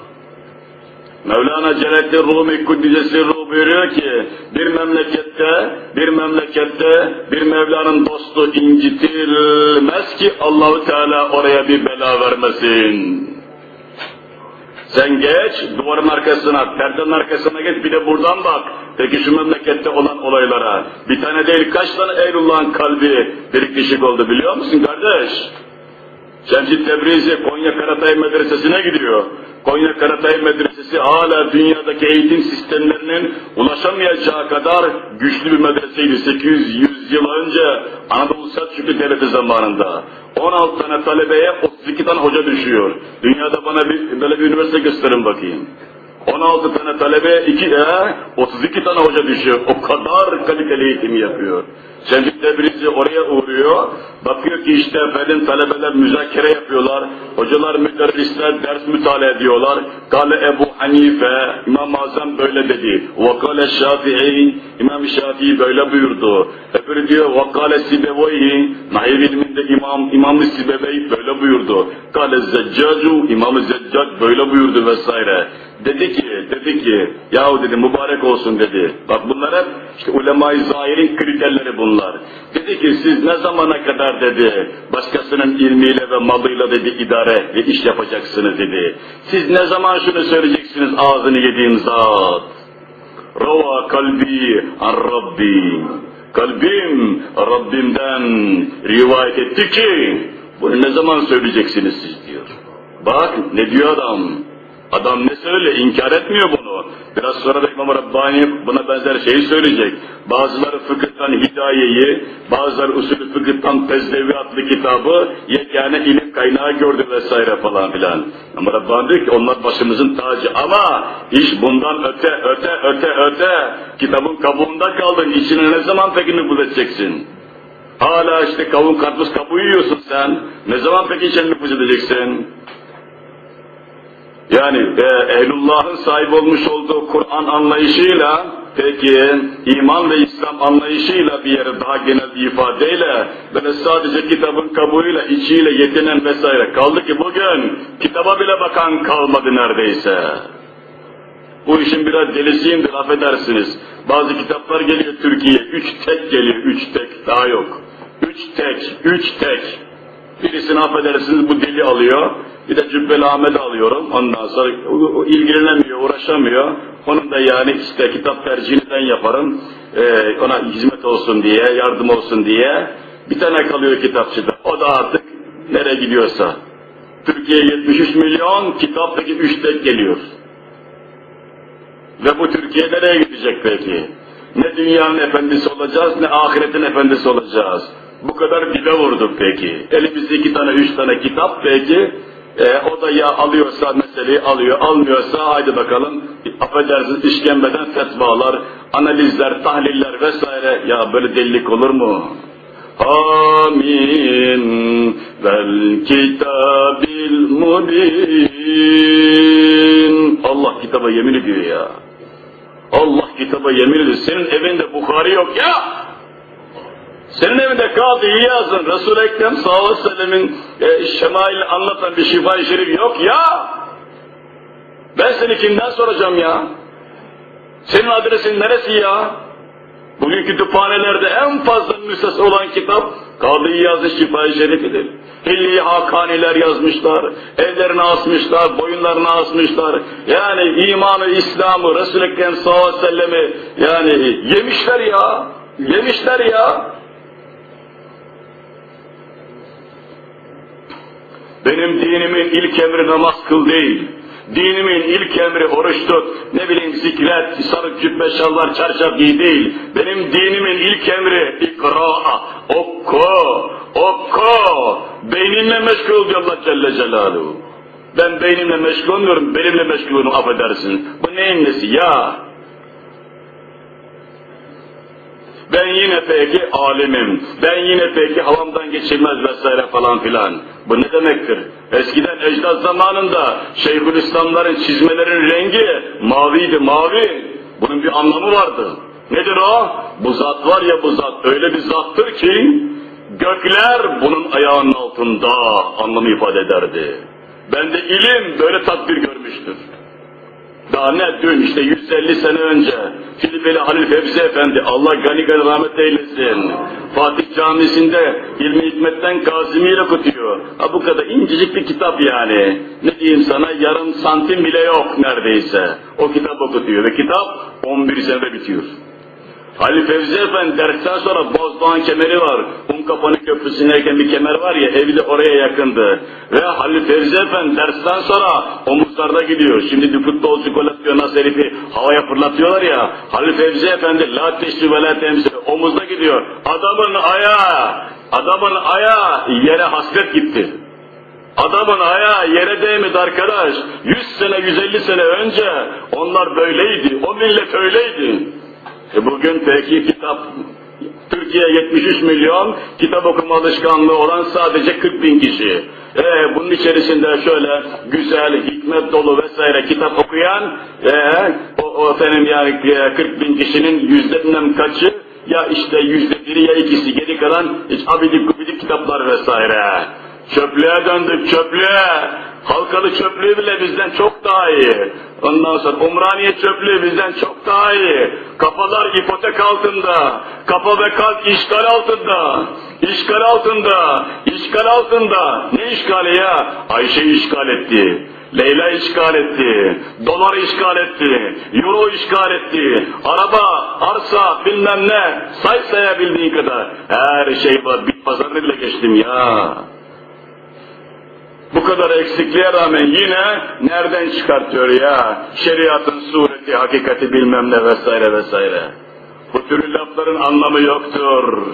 Mevlana Celaleddin Rumi Kuddise Ruh buyuruyor ki, bir memlekette, bir memlekette bir Mevla'nın dostu incitilmez ki Allahu Teala oraya bir bela vermesin. Sen geç, duvarın arkasına, perdenin arkasına geç, bir de buradan bak. Peki şu memlekette olan olaylara. Bir tane değil, kaç tane Eylullah'ın kalbi birikmişik oldu biliyor musun kardeş? Şemsi Tebrizi Konya Karatay Medresesi'ne gidiyor. Konya Karatay Medresesi hala dünyadaki eğitim sistemlerinin ulaşamayacağı kadar güçlü bir medreseydi. 800 yıl önce Anadolu Selçuklu Devleti zamanında. 16 tane talebeye 32 tane hoca düşüyor. Dünyada bana bir, böyle bir üniversite gösterin bakayım. 16 tane talebe, 2 e, 32 tane hoca düşüyor. O kadar kaliteli eğitim yapıyor. Şemsi Tebrizi oraya uğruyor. Bakıyor ki işte efendim talebeler müzakere yapıyorlar. Hocalar, müderrisler ders mütale ediyorlar. Kale Ebu Hanife, İmam Azam böyle dedi. Vakale Şafii, İmam Şafii böyle buyurdu. Öbürü diyor Vakale Sibevoyi, Nahiv ilminde İmam, İmam-ı Sibevey böyle buyurdu. Kale Zeccacu, İmam-ı Zeccac böyle buyurdu vesaire. Dedi ki, dedi ki, yahu dedi mübarek olsun dedi. Bak bunlar hep işte ulema-i zahirin kriterleri bunlar. Dedi ki siz ne zamana kadar dedi başkasının ilmiyle ve malıyla dedi idare ve iş yapacaksınız dedi. Siz ne zaman şunu söyleyeceksiniz ağzını yediğim zat. Rava kalbi an Rabbi. Kalbim Rabbimden rivayet etti ki bunu ne zaman söyleyeceksiniz siz diyor. Bak ne diyor adam. Adam ne söyle inkar etmiyor bunu. Biraz sonra da İmam Rabbani buna benzer şeyi söyleyecek. Bazıları fıkıhtan hidayeyi, bazıları usulü fıkıhtan tezdevi adlı kitabı yegane ilim kaynağı gördü vesaire falan filan. Ama Rabbani diyor ki onlar başımızın tacı ama iş bundan öte öte öte öte kitabın kabuğunda kaldın. İçine ne zaman peki nüfuz? Hala işte kavun karpuz kabuğu yiyorsun sen. Ne zaman peki içine nüfuz edeceksin? Yani e, Ehlullah'ın sahip olmuş olduğu Kur'an anlayışıyla peki iman ve İslam anlayışıyla bir yere daha genel bir ifadeyle böyle sadece kitabın kabuğuyla içiyle yetinen vesaire kaldı ki bugün kitaba bile bakan kalmadı neredeyse. Bu işin biraz delisiyimdir affedersiniz. Bazı kitaplar geliyor Türkiye'ye. Üç tek geliyor. Üç tek. Daha yok. Üç tek. Üç tek. Birisini affedersiniz bu deli alıyor. Bir de Cübbeli Ahmet'i alıyorum. Ondan sonra ilgilenemiyor, uğraşamıyor. Onun da yani işte kitap tercihini yaparım. Ee, ona hizmet olsun diye, yardım olsun diye. Bir tane kalıyor kitapçıda. O da artık nereye gidiyorsa. Türkiye 73 milyon, kitaptaki 3 tek geliyor. Ve bu Türkiye nereye gidecek peki? Ne dünyanın efendisi olacağız, ne ahiretin efendisi olacağız. Bu kadar dibe vurduk peki. Elimizde iki tane, üç tane kitap peki. E, o da ya alıyorsa meseleyi alıyor, almıyorsa haydi bakalım affedersiniz işkembeden fetvalar, analizler, tahliller vesaire. Ya böyle delilik olur mu? Amin vel kitabil mubin. Allah kitaba yemin ediyor ya. Allah kitaba yemin ediyor. Senin evinde Bukhari yok ya. Senin evinde Kadı İyaz'ın, Resul-i Ekrem sallallahu aleyhi ve sellemin e, şemailini anlatan bir şifa-i şerif yok ya. Ben seni kimden soracağım ya? Senin adresin neresi ya? Bugün kütüphanelerde en fazla nüshası olan kitap Kadı İyaz'ın şifa-i şerifidir. Hilli Hakaniler yazmışlar, evlerine asmışlar, boyunlarına asmışlar. Yani imanı, İslam'ı, Resul-i Ekrem sallallahu aleyhi ve sellemi yani yemişler ya, yemişler ya. Benim dinimin ilk emri namaz kıl değil. Dinimin ilk emri oruç tut, ne bileyim zikret, sarık cübbe şalvar çarşaf giy değil. Benim dinimin ilk emri ikra, oku, oku. Beyninle meşgul diyor Allah Celle Celaluhu. Ben beynimle meşgul olmuyorum, benimle meşgulüm affedersin. Bu neyin nesi ya? Ben yine peki alimim, ben yine peki havamdan geçilmez vesaire falan filan. Bu ne demektir? Eskiden ecdat zamanında Şeyhülislamların çizmelerin rengi maviydi, mavi. Bunun bir anlamı vardı. Nedir o? Bu zat var ya bu zat öyle bir zattır ki gökler bunun ayağının altında anlamı ifade ederdi. Ben de ilim böyle takdir görmüştür. Daha ne dün işte 150 sene önce Filipeli Halil Fevzi Efendi Allah gani gani rahmet eylesin. Fatih Camisi'nde İlmi Hikmet'ten Kazimi'yle okutuyor. Ha bu kadar incecik bir kitap yani. Ne diyeyim sana yarım santim bile yok neredeyse. O kitap okutuyor ve kitap 11 senede bitiyor. Halil Fevzi Efendi dersten sonra Bozdoğan kemeri var. Unkapanı Köprüsü'ndeyken bir kemer var ya evi de oraya yakındı. Ve Halil Fevzi Efendi dersten sonra omuzlarda gidiyor. Şimdi bir futbolcu gol atıyor nasıl herifi havaya fırlatıyorlar ya. Halil Fevzi Efendi la teşri ve la temsil omuzda gidiyor. Adamın ayağı, adamın ayağı yere hasret gitti. Adamın ayağı yere değmedi arkadaş. 100 sene, 150 sene önce onlar böyleydi. O millet öyleydi. E bugün peki kitap, Türkiye 73 milyon, kitap okuma alışkanlığı olan sadece 40 bin kişi. E, bunun içerisinde şöyle güzel, hikmet dolu vesaire kitap okuyan, e, o, o efendim yani e, 40 bin kişinin yüzde bilmem kaçı, ya işte yüzde biri ya ikisi, geri kalan hiç abidik gubidik kitaplar vesaire. Çöplüğe döndük, çöplüğe. Halkalı çöplüğü bile bizden çok daha iyi. Ondan sonra Umraniye çöplüğü bizden çok daha iyi. Kafalar ipotek altında. Kafa ve kalp işgal altında. İşgal altında. İşgal altında. Ne işgali ya? Ayşe işgal etti. Leyla işgal etti, dolar işgal etti, euro işgal etti, araba, arsa, bilmem ne, say sayabildiğin kadar. Her şey var, bit pazarını bile geçtim ya. Bu kadar eksikliğe rağmen yine nereden çıkartıyor ya? Şeriatın sureti, hakikati bilmem ne vesaire vesaire. Bu tür lafların anlamı yoktur.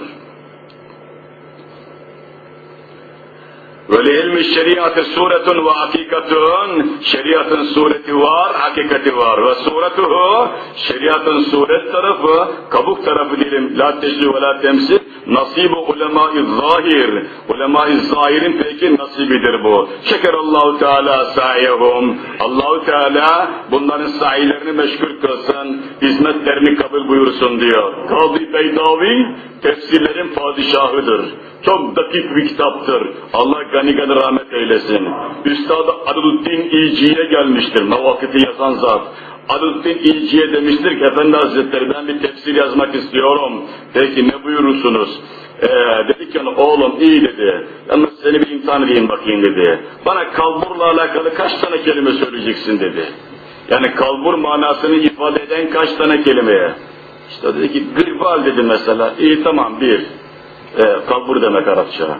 Ve ilmi şeriatı suretun ve hakikatun. Şeriatın sureti var, hakikati var. Ve suretuhu, şeriatın suret tarafı, kabuk tarafı diyelim, la teşri ve la temsil, nasibu ulema-i zahir. Ulema-i zahirin peki nasibidir bu. Şekerallahu Teala sa'yehum. Allahu Teala bunların sahilerini meşgul kılsın, hizmetlerini kabul buyursun diyor. Kadı Beydavi, tefsirlerin padişahıdır. Çok dakik bir kitaptır. Allah gani gani rahmet eylesin. Üstad Aduddin İlci'ye gelmiştir. Mevakıtı yazan zat. Aduddin İlci'ye demiştir ki Efendi Hazretleri ben bir tefsir yazmak istiyorum. Peki ne buyurursunuz? Ee, dedi ki oğlum iyi dedi. Yalnız seni bir imtihan edeyim bakayım dedi. Bana kalburla alakalı kaç tane kelime söyleyeceksin dedi. Yani kalbur manasını ifade eden kaç tane kelimeye? İşte dedi ki gırbal dedi mesela. İyi tamam bir. E, kalbur demek Arapça.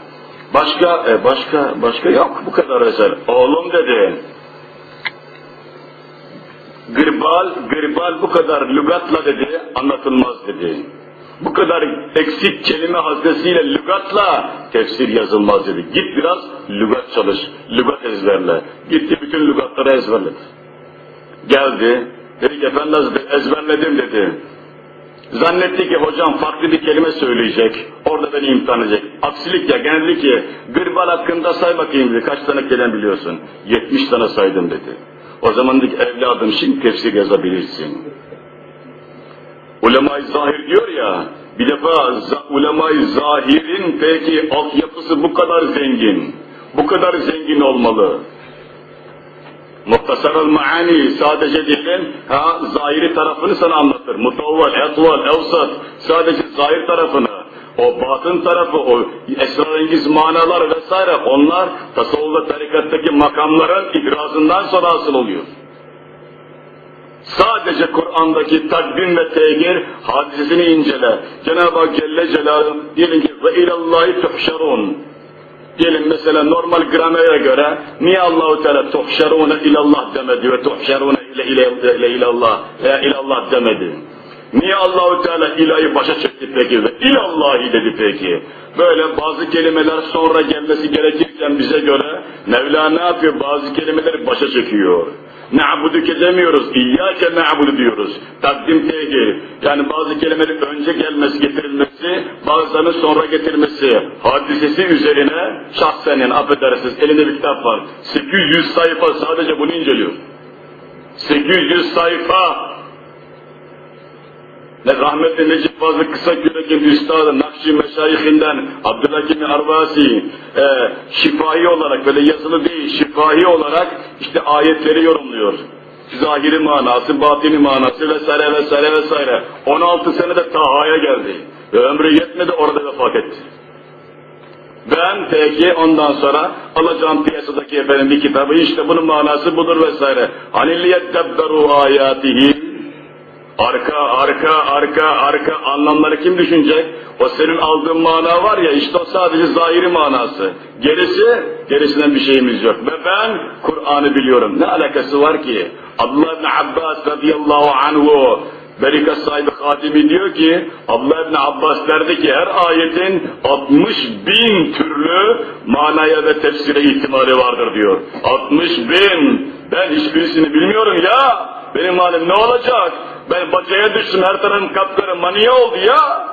Başka, e, başka, başka yok bu kadar eser. Oğlum dedi. Gırbal, gırbal bu kadar lügatla dedi, anlatılmaz dedi. Bu kadar eksik kelime haznesiyle lügatla tefsir yazılmaz dedi. Git biraz lügat çalış, lügat ezberle. Gitti bütün lügatları ezberledi. Geldi, dedi ki Efendi Hazretleri ezberledim dedi. Zannetti ki hocam farklı bir kelime söyleyecek, orada beni imtihan edecek. Aksilik ya, genellik ki gırbal hakkında say bakayım dedi, kaç tane kelime biliyorsun? 70 tane saydım dedi. O zaman dedi evladım şimdi tefsir yazabilirsin. Ulema-i zahir diyor ya, bir defa ulema-i zahirin peki altyapısı bu kadar zengin, bu kadar zengin olmalı. Muhtasar maani sadece dilin ha, zahiri tarafını sana anlatır. Mutavval, etval, evsat sadece zahir tarafını. O batın tarafı, o esrarengiz manalar vesaire onlar tasavvuf ve tarikattaki makamların ibrazından sonra asıl oluyor. Sadece Kur'an'daki takvim ve tegir hadisesini incele. Cenab-ı Celle Celaluhu diyelim ki ve ilallahi tuhşerun. Diyelim mesela normal gramere göre niye Allahu Teala tuhşerune ilallah demedi ve tuhşerune ile ile ile ilallah veya ilallah demedi? Niye Allahu Teala ilahi başa çekti peki ilallahi dedi peki? Böyle bazı kelimeler sonra gelmesi gerekirken bize göre Mevla ne yapıyor? Bazı kelimeleri başa çekiyor. Na'buduke demiyoruz, İyyâke na'budu diyoruz. Takdim tehir. Yani bazı kelimelerin önce gelmesi, getirilmesi, bazılarının sonra getirmesi. Hadisesi üzerine şahsen yani affedersiniz elinde bir kitap var. 800 sayfa sadece bunu inceliyor. 800 sayfa. Ne rahmetli Necip Fazıl Kısakürek'in üstadı Nakşi Meşayihinden Abdülhakim Arvasi e, şifahi olarak böyle yazılı değil şifahi olarak işte ayetleri yorumluyor. Zahiri manası, batini manası vesaire vesaire vesaire. 16 senede Taha'ya geldi. Ve ömrü yetmedi orada vefat etti. Ben peki ondan sonra alacağım piyasadaki efendim bir kitabı işte bunun manası budur vesaire. Hani liyeddebberu ayatihi Arka, arka, arka, arka anlamları kim düşünecek? O senin aldığın mana var ya işte o sadece zahiri manası. Gerisi, gerisinden bir şeyimiz yok. Ve ben Kur'an'ı biliyorum. Ne alakası var ki? Abdullah ibn Abbas radıyallahu anhu Berika sahibi Hatimi diyor ki, Abdullah ibn Abbas derdi ki her ayetin 60 bin türlü manaya ve tefsire ihtimali vardır diyor. 60 bin! Ben hiçbirisini bilmiyorum ya! Benim halim ne olacak? Ben bacaya düştüm, her tarafım kapkara maniye oldu ya!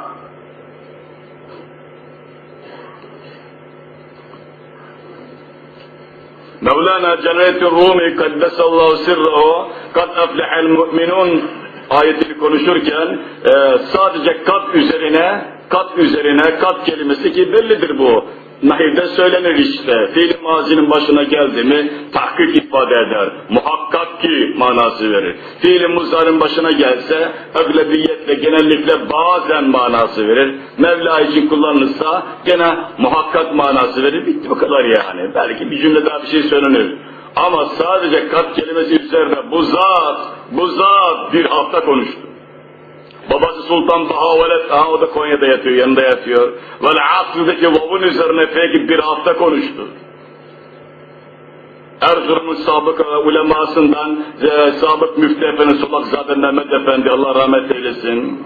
Mevlana Celaleddin Rumi Kaddesallahu sirrehu kad aflehel mu'minun ayetini konuşurken e, sadece kat üzerine kat üzerine kat kelimesi ki bellidir bu. Nahivde söylenir işte. Fiil mazinin başına geldi mi tahkik ifade eder. Muhakkak ki manası verir. Fiil muzarın başına gelse öglebiyetle genellikle bazen manası verir. Mevla için kullanılırsa gene muhakkak manası verir. Bitti bu kadar yani. Belki bir cümle daha bir şey söylenir. Ama sadece kat kelimesi üzerine bu zat, bu zat bir hafta konuştu. Babası Sultan Bahavelet, aha o da Konya'da yatıyor, yanında yatıyor. Vel asrıdaki vavun üzerine peki bir hafta konuştu. Erzurum'un sabık ulemasından e, sabık müftü efendi Solakzade Mehmet Efendi Allah rahmet eylesin.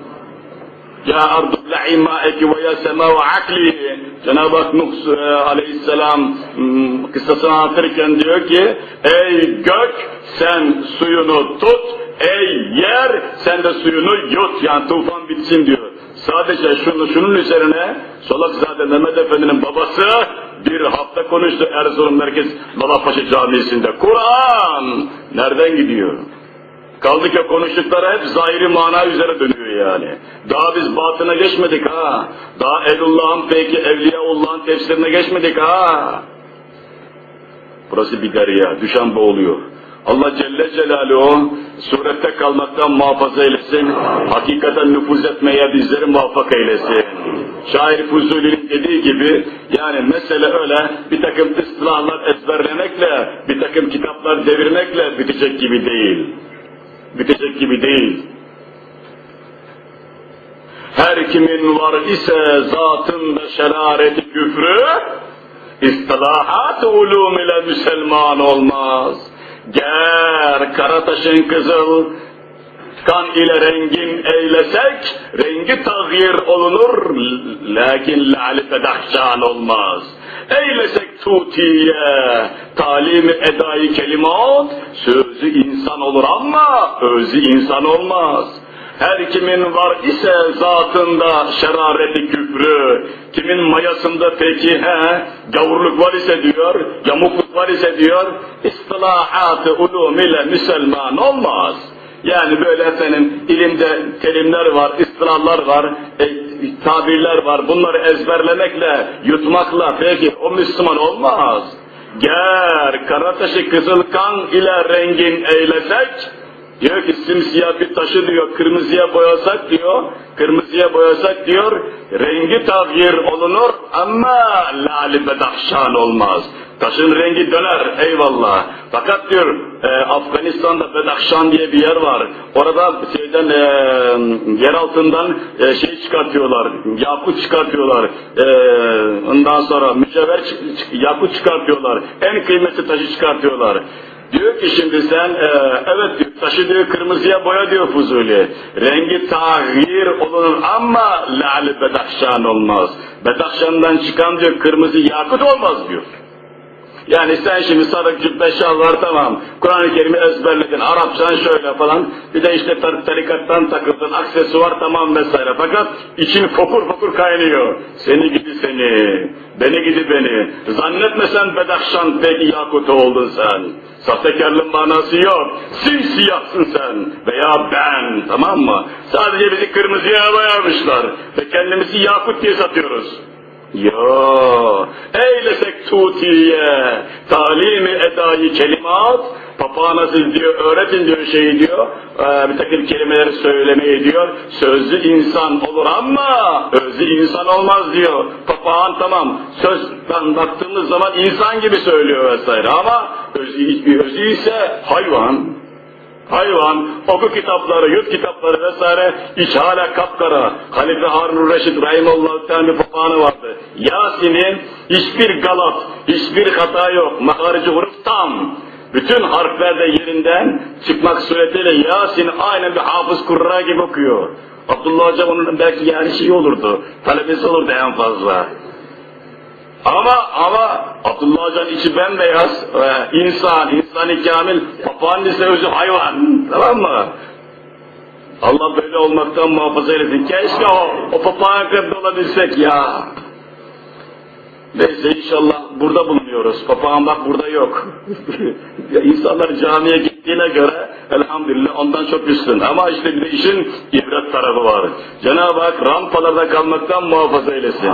Ya ardu la'imâeki ve ya semâ ve akli. Cenab-ı Hak Nuh e, aleyhisselam hmm, kıssasını anlatırken diyor ki, ey gök sen suyunu tut, ey yer sen de suyunu yut. Yani tufan bitsin diyor. Sadece şunu, şunun üzerine Solakzade Mehmet Efendi'nin babası bir hafta konuştu Erzurum Merkez Lalapaşa Camisi'nde. Kur'an nereden gidiyor? Kaldı ki konuştukları hep zahiri mana üzere dönüyor yani. Daha biz batına geçmedik ha. Daha Elullah'ın peki Evliyaullah'ın tefsirine geçmedik ha. Burası bir derya, düşen boğuluyor. Allah Celle Celaluhu surette kalmaktan muhafaza eylesin, hakikaten nüfuz etmeye bizleri muvaffak eylesin. Şair Fuzuli'nin dediği gibi, yani mesele öyle bir takım ıslahlar ezberlemekle, bir takım kitaplar devirmekle bitecek gibi değil. Bitecek gibi değil. Her kimin var ise zatında şerareti küfrü, istilahat ulum ile Müslüman olmaz. Ger Karataş'ın kızıl, kan ile rengin eylesek, rengi tağyir olunur, lakin lali fedahşan olmaz. Eylesek tutiye, talimi edayı kelimat, sözü insan olur ama özü insan olmaz. Her kimin var ise zatında şerareti küfrü, kimin mayasında peki he, gavurluk var ise diyor, yamukluk var ise diyor, istilahat-ı ulum ile Müslüman olmaz. Yani böyle efendim ilimde terimler var, istilahlar var, e, tabirler var. Bunları ezberlemekle, yutmakla peki o Müslüman olmaz. Ger karataşı kızıl kan ile rengin eylesek, diyor ki simsiyah bir taşı diyor, kırmızıya boyasak diyor, kırmızıya boyasak diyor, rengi tağyir olunur ama lali bedahşan olmaz. Taşın rengi döner eyvallah. Fakat diyor e, Afganistan'da Bedakşan diye bir yer var. Orada şeyden e, yer altından e, şey çıkartıyorlar. Yakut çıkartıyorlar. E, ondan sonra mücevher yakut çıkartıyorlar. En kıymetli taşı çıkartıyorlar. Diyor ki şimdi sen, e, evet diyor, taşı diyor kırmızıya boya diyor Fuzuli. Rengi tahir olunur ama lali bedakşan olmaz. Bedakşandan çıkan diyor kırmızı yakut olmaz diyor. Yani sen şimdi sarık cübbe şal var tamam. Kur'an-ı Kerim'i ezberledin, Arapçan şöyle falan. Bir de işte tar tarikattan takıldın, aksesuar tamam vesaire. Fakat için fokur fokur kaynıyor. Seni gidi seni, beni gidi beni. Zannetmesen bedakşan peki yakutu oldun sen. Sahtekarlığın manası yok. Simsiyahsın sen veya ben tamam mı? Sadece bizi kırmızıya boyamışlar ve kendimizi yakut diye satıyoruz. Yo, eylesek tutiye, talimi edayı kelimat, papağana siz diyor, öğretin diyor şeyi diyor, ee, bir takım kelimeleri söylemeyi diyor, sözlü insan olur ama özlü insan olmaz diyor. Papağan tamam, sözden baktığımız zaman insan gibi söylüyor vesaire ama özü, özü ise hayvan. Hayvan, oku kitapları, yut kitapları vesaire, iç hala kapkara. Halife Harun Reşit Rahimullah bir papağanı vardı. Yasin'in hiçbir galat, hiçbir hata yok. Maharici huruf tam. Bütün harfler de yerinden çıkmak suretiyle Yasin aynen bir hafız kurra gibi okuyor. Abdullah Hoca onun belki yani şey olurdu, talebesi olurdu en fazla. Ama ama Abdullah Hoca'nın içi bembeyaz, e, insan, insani kamil, papağan ise özü hayvan, tamam mı? Allah böyle olmaktan muhafaza eylesin. Keşke o, o papağan kadar olabilsek ya. Neyse inşallah burada bulunuyoruz. Papağan bak burada yok. ya insanlar camiye gittiğine göre elhamdülillah ondan çok üstün. Ama işte bir de işin ibret tarafı var. Cenab-ı Hak rampalarda kalmaktan muhafaza eylesin.